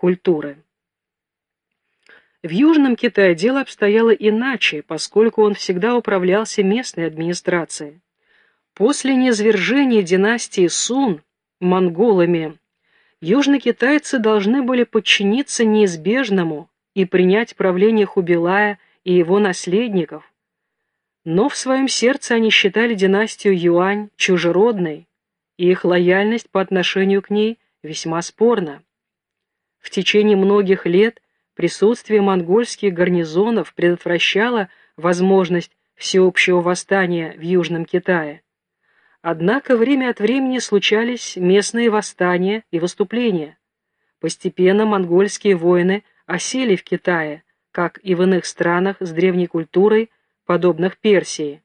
культуры. В Южном Китае дело обстояло иначе, поскольку он всегда управлялся местной администрацией. После низвержения династии Сун монголами южнокитайцы должны были подчиниться неизбежному и принять правление Хубилая и его наследников. Но в своем сердце они считали династию Юань чужеродной, и их лояльность по отношению к ней весьма спорна. В течение многих лет присутствие монгольских гарнизонов предотвращало возможность всеобщего восстания в Южном Китае. Однако время от времени случались местные восстания и выступления. Постепенно монгольские воины осели в Китае, как и в иных странах с древней культурой, подобных Персии,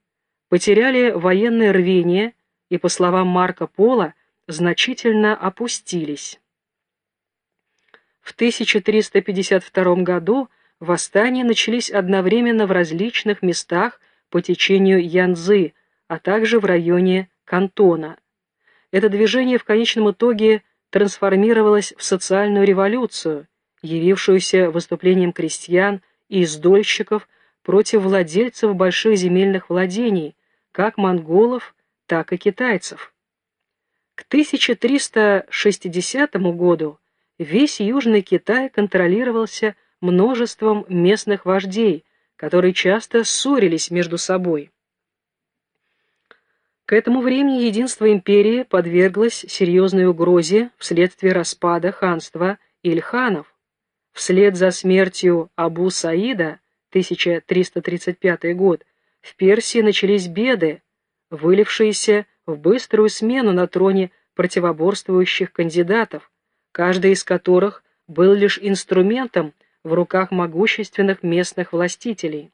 потеряли военное рвение и, по словам Марка Пола, значительно опустились. В 1352 году восстания начались одновременно в различных местах по течению Янзы, а также в районе Кантона. Это движение в конечном итоге трансформировалось в социальную революцию, явившуюся выступлением крестьян и издольщиков против владельцев больших земельных владений, как монголов, так и китайцев. К 1360 году весь Южный Китай контролировался множеством местных вождей, которые часто ссорились между собой. К этому времени единство империи подверглось серьезной угрозе вследствие распада ханства Ильханов. Вслед за смертью Абу Саида, 1335 год, в Персии начались беды, вылившиеся в быструю смену на троне противоборствующих кандидатов, каждый из которых был лишь инструментом в руках могущественных местных властителей.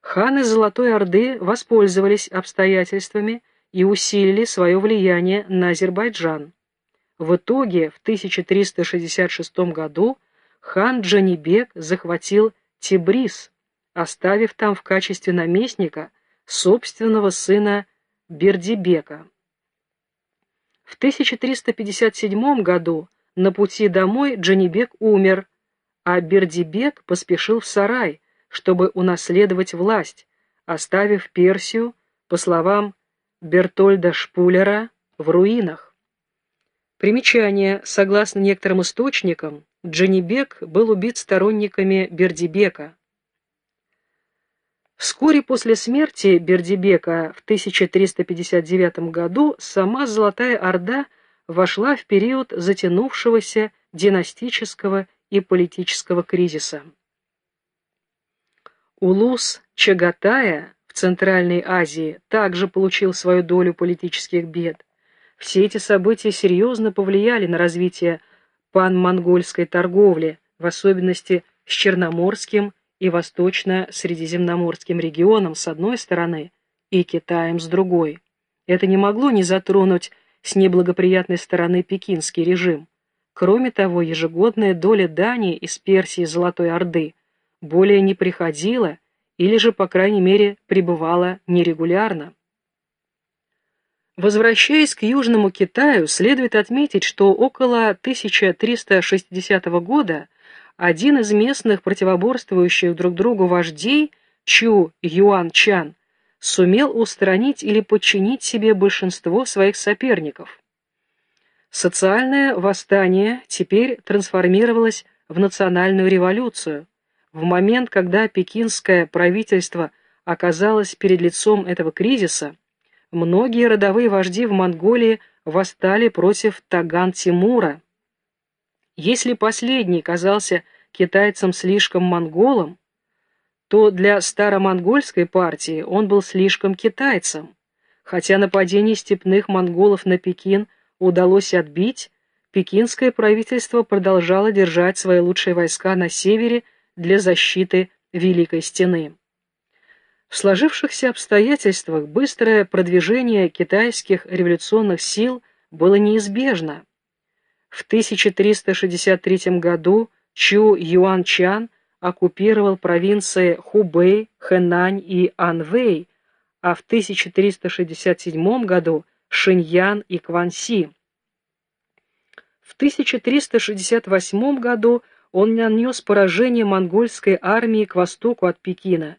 Ханы Золотой Орды воспользовались обстоятельствами и усилили свое влияние на Азербайджан. В итоге в 1366 году хан Джанибек захватил Тибрис, оставив там в качестве наместника собственного сына Бердибека. В 1357 году на пути домой Джанибек умер, а Бердибек поспешил в сарай, чтобы унаследовать власть, оставив Персию, по словам Бертольда Шпулера, в руинах. Примечание. Согласно некоторым источникам, Джанибек был убит сторонниками Бердибека. Вскоре после смерти Бердибека в 1359 году сама Золотая Орда вошла в период затянувшегося династического и политического кризиса. Улус Чагатая в Центральной Азии также получил свою долю политических бед. Все эти события серьезно повлияли на развитие пан-монгольской торговли, в особенности с Черноморским и Восточно-Средиземноморским регионом с одной стороны и Китаем с другой. Это не могло не затронуть с неблагоприятной стороны пекинский режим. Кроме того, ежегодная доля Дании из Персии Золотой Орды – более не приходила или же, по крайней мере, пребывала нерегулярно. Возвращаясь к Южному Китаю, следует отметить, что около 1360 года один из местных противоборствующих друг другу вождей, Чу Юан Чан, сумел устранить или подчинить себе большинство своих соперников. Социальное восстание теперь трансформировалось в национальную революцию, в момент, когда пекинское правительство оказалось перед лицом этого кризиса, многие родовые вожди в Монголии восстали против Таган-Тимура. Если последний казался китайцам слишком монголом, то для старомонгольской партии он был слишком китайцем. Хотя нападение степных монголов на Пекин удалось отбить, пекинское правительство продолжало держать свои лучшие войска на севере для защиты Великой Стены. В сложившихся обстоятельствах быстрое продвижение китайских революционных сил было неизбежно. В 1363 году Чу Юанчан оккупировал провинции Хубэй, Хэнань и Анвэй, а в 1367 году Шиньян и Кванси. В 1368 году он нанес поражение монгольской армии к востоку от Пекина.